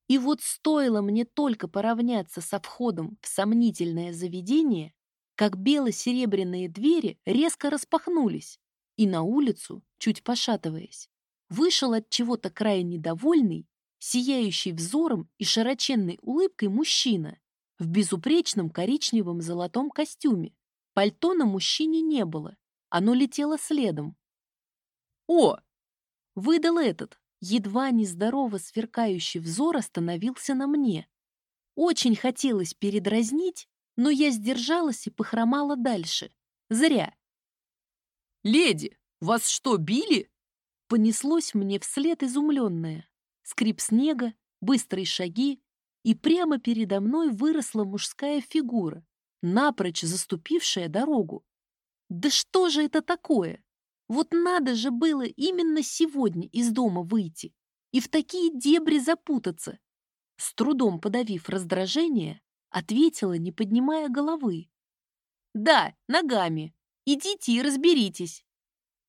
И вот стоило мне только поравняться со входом в сомнительное заведение, как бело-серебряные двери резко распахнулись, и на улицу, чуть пошатываясь, вышел от чего-то крайне довольный, сияющий взором и широченной улыбкой мужчина в безупречном коричневом золотом костюме. Пальто на мужчине не было, оно летело следом. «О!» — выдал этот, едва нездорово сверкающий взор остановился на мне. Очень хотелось передразнить, но я сдержалась и похромала дальше. Зря. «Леди, вас что, били?» Понеслось мне вслед изумленное. Скрип снега, быстрые шаги, и прямо передо мной выросла мужская фигура, напрочь заступившая дорогу. Да что же это такое? Вот надо же было именно сегодня из дома выйти и в такие дебри запутаться. С трудом подавив раздражение, ответила, не поднимая головы. «Да, ногами. Идите и разберитесь».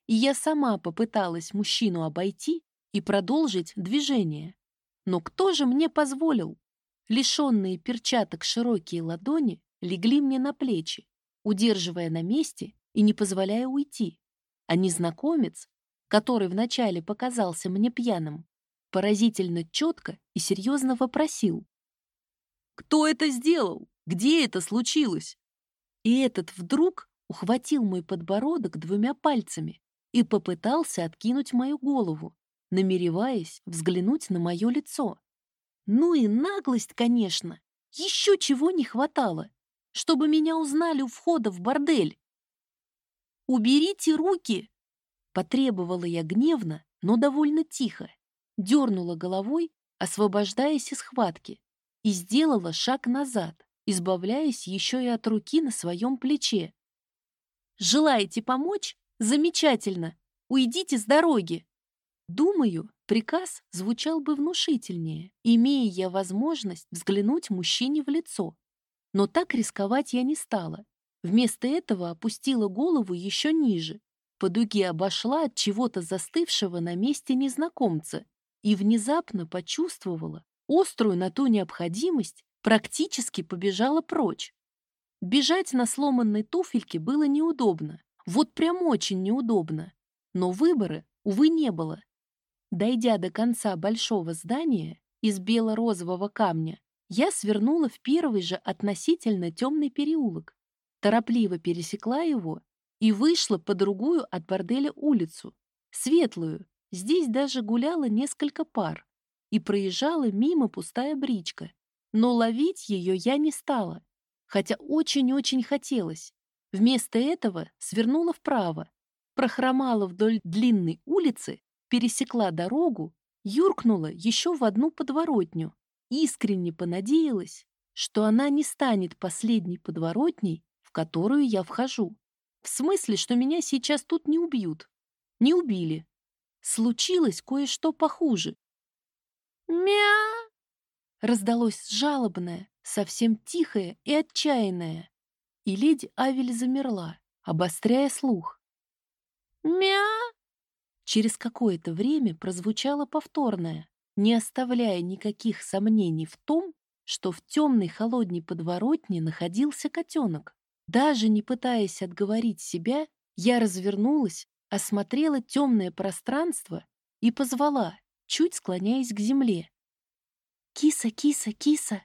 И я сама попыталась мужчину обойти и продолжить движение. Но кто же мне позволил? Лишенные перчаток широкие ладони легли мне на плечи, удерживая на месте и не позволяя уйти а незнакомец, который вначале показался мне пьяным, поразительно четко и серьезно вопросил. «Кто это сделал? Где это случилось?» И этот вдруг ухватил мой подбородок двумя пальцами и попытался откинуть мою голову, намереваясь взглянуть на мое лицо. Ну и наглость, конечно. Еще чего не хватало, чтобы меня узнали у входа в бордель. «Уберите руки!» Потребовала я гневно, но довольно тихо. Дернула головой, освобождаясь из схватки, и сделала шаг назад, избавляясь еще и от руки на своем плече. «Желаете помочь? Замечательно! Уйдите с дороги!» Думаю, приказ звучал бы внушительнее, имея я возможность взглянуть мужчине в лицо. Но так рисковать я не стала Вместо этого опустила голову еще ниже, по дуге обошла от чего-то застывшего на месте незнакомца и внезапно почувствовала острую на ту необходимость, практически побежала прочь. Бежать на сломанной туфельке было неудобно, вот прям очень неудобно, но выбора, увы, не было. Дойдя до конца большого здания из бело-розового камня, я свернула в первый же относительно темный переулок, торопливо пересекла его и вышла по другую от борделя улицу, светлую, здесь даже гуляло несколько пар, и проезжала мимо пустая бричка. Но ловить ее я не стала, хотя очень-очень хотелось. Вместо этого свернула вправо, прохромала вдоль длинной улицы, пересекла дорогу, юркнула еще в одну подворотню, искренне понадеялась, что она не станет последней подворотней которую я вхожу. В смысле, что меня сейчас тут не убьют. Не убили. Случилось кое-что похуже. «Мя!» Раздалось жалобное, совсем тихое и отчаянное. И леди Авель замерла, обостряя слух. «Мя!» Через какое-то время прозвучало повторное, не оставляя никаких сомнений в том, что в темной холодной подворотне находился котенок. Даже не пытаясь отговорить себя, я развернулась, осмотрела темное пространство и позвала, чуть склоняясь к земле. «Киса, киса, киса!»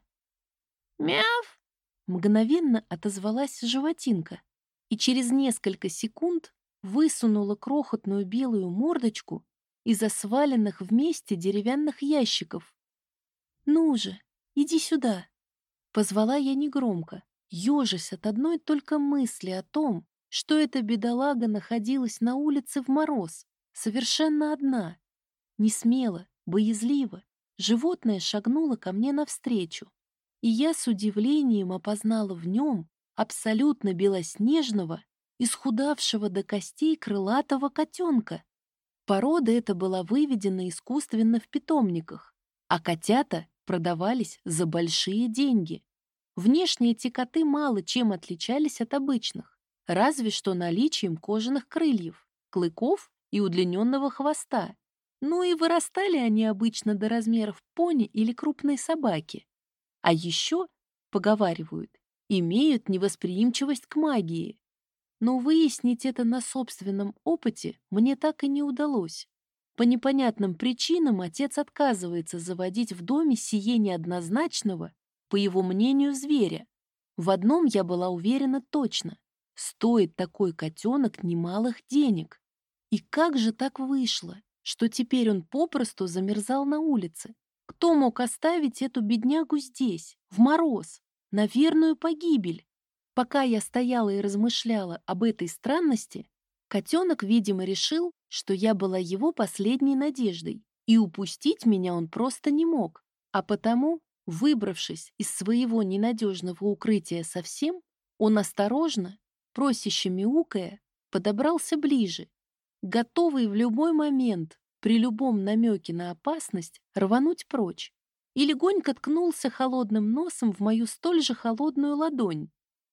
«Мяв!» Мгновенно отозвалась животинка, и через несколько секунд высунула крохотную белую мордочку из-за сваленных вместе деревянных ящиков. «Ну же, иди сюда!» Позвала я негромко, ежась от одной только мысли о том, что эта бедолага находилась на улице в мороз, совершенно одна. Не смело, боязливо, животное шагнуло ко мне навстречу, и я с удивлением опознала в нем абсолютно белоснежного, исхудавшего до костей крылатого котенка. Порода эта была выведена искусственно в питомниках, а котята продавались за большие деньги. Внешне эти коты мало чем отличались от обычных, разве что наличием кожаных крыльев, клыков и удлиненного хвоста. Ну и вырастали они обычно до размеров пони или крупной собаки. А еще, поговаривают, имеют невосприимчивость к магии. Но выяснить это на собственном опыте мне так и не удалось. По непонятным причинам отец отказывается заводить в доме сие неоднозначного, по его мнению, зверя. В одном я была уверена точно. Стоит такой котенок немалых денег. И как же так вышло, что теперь он попросту замерзал на улице? Кто мог оставить эту беднягу здесь, в мороз, на верную погибель? Пока я стояла и размышляла об этой странности, котенок, видимо, решил, что я была его последней надеждой, и упустить меня он просто не мог. А потому, выбравшись из своего ненадежного укрытия совсем, он осторожно, просяще мяукая, подобрался ближе, готовый в любой момент, при любом намеке на опасность, рвануть прочь, и легонько ткнулся холодным носом в мою столь же холодную ладонь.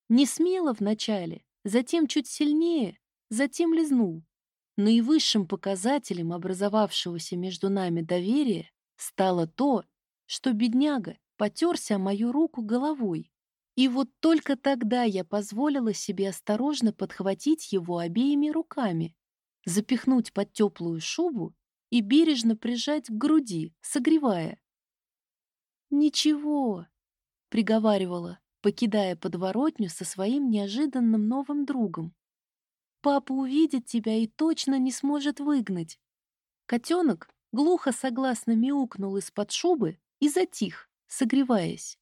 Не смело вначале, затем чуть сильнее, затем лизнул. Наивысшим показателем образовавшегося между нами доверия стало то, что бедняга потерся о мою руку головой. И вот только тогда я позволила себе осторожно подхватить его обеими руками, запихнуть под теплую шубу и бережно прижать к груди, согревая. «Ничего», — приговаривала, покидая подворотню со своим неожиданным новым другом. Папа увидит тебя и точно не сможет выгнать. Котенок глухо согласно мяукнул из-под шубы и затих, согреваясь.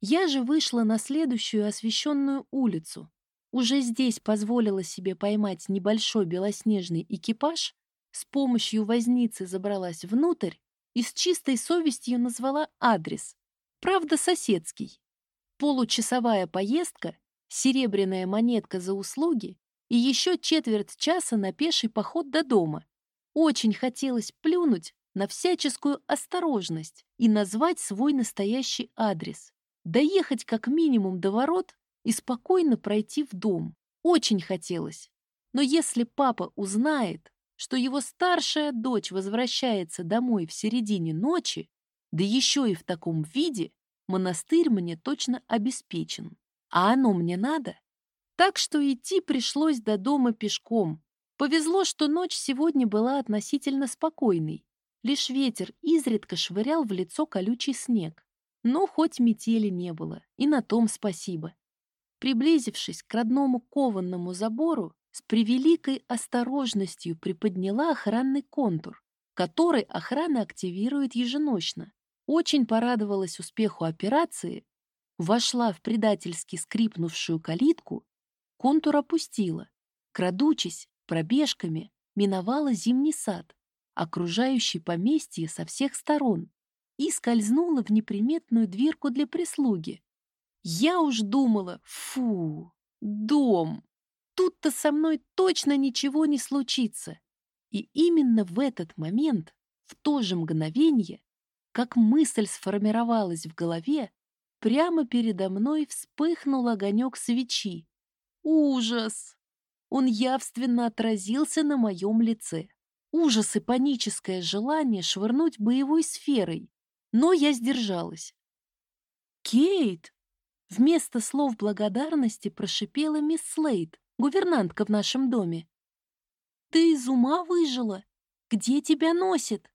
Я же вышла на следующую освещенную улицу. Уже здесь позволила себе поймать небольшой белоснежный экипаж, с помощью возницы забралась внутрь и с чистой совестью назвала адрес. Правда, соседский. Получасовая поездка, серебряная монетка за услуги и еще четверть часа на пеший поход до дома. Очень хотелось плюнуть на всяческую осторожность и назвать свой настоящий адрес. Доехать как минимум до ворот и спокойно пройти в дом. Очень хотелось. Но если папа узнает, что его старшая дочь возвращается домой в середине ночи, да еще и в таком виде, монастырь мне точно обеспечен. А оно мне надо? Так что идти пришлось до дома пешком. Повезло, что ночь сегодня была относительно спокойной. Лишь ветер изредка швырял в лицо колючий снег. Но хоть метели не было, и на том спасибо. Приблизившись к родному кованному забору, с превеликой осторожностью приподняла охранный контур, который охрана активирует еженочно. Очень порадовалась успеху операции, вошла в предательски скрипнувшую калитку Контур опустила. Крадучись, пробежками, миновала зимний сад, окружающий поместье со всех сторон, и скользнула в неприметную дверку для прислуги. Я уж думала, фу, дом, тут-то со мной точно ничего не случится. И именно в этот момент, в то же мгновение, как мысль сформировалась в голове, прямо передо мной вспыхнул огонек свечи, Ужас! Он явственно отразился на моем лице. Ужас и паническое желание швырнуть боевой сферой. Но я сдержалась. «Кейт!» Вместо слов благодарности прошипела мисс Слейд, гувернантка в нашем доме. «Ты из ума выжила? Где тебя носит?»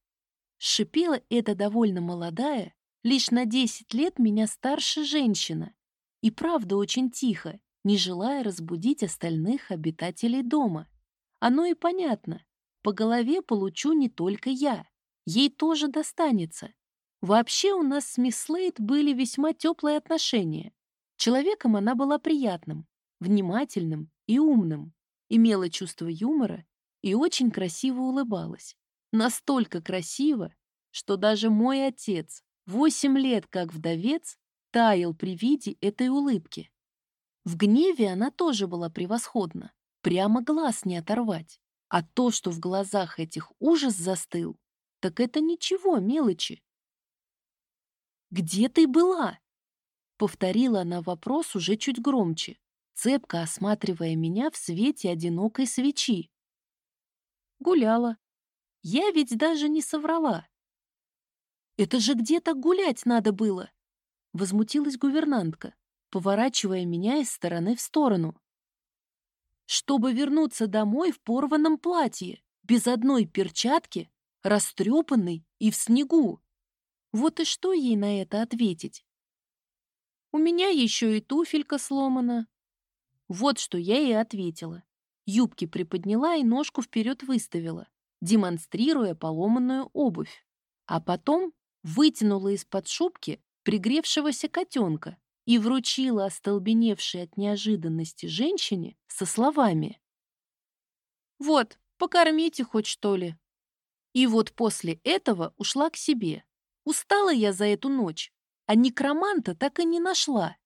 Шипела эта довольно молодая, лишь на десять лет меня старше женщина. И правда очень тихо, не желая разбудить остальных обитателей дома. Оно и понятно. По голове получу не только я. Ей тоже достанется. Вообще у нас с мисс Слейд были весьма теплые отношения. Человеком она была приятным, внимательным и умным, имела чувство юмора и очень красиво улыбалась. Настолько красиво, что даже мой отец, восемь лет как вдовец, таял при виде этой улыбки. В гневе она тоже была превосходна, прямо глаз не оторвать. А то, что в глазах этих ужас застыл, так это ничего, мелочи. «Где ты была?» Повторила она вопрос уже чуть громче, цепко осматривая меня в свете одинокой свечи. Гуляла. Я ведь даже не соврала. «Это же где-то гулять надо было!» Возмутилась гувернантка, поворачивая меня из стороны в сторону. «Чтобы вернуться домой в порванном платье, без одной перчатки, растрепанной и в снегу. Вот и что ей на это ответить? У меня еще и туфелька сломана. Вот что я ей ответила. Юбки приподняла и ножку вперед выставила, демонстрируя поломанную обувь. А потом вытянула из-под шубки пригревшегося котенка и вручила остолбеневшей от неожиданности женщине со словами. «Вот, покормите хоть что ли». И вот после этого ушла к себе. Устала я за эту ночь, а некроманта так и не нашла.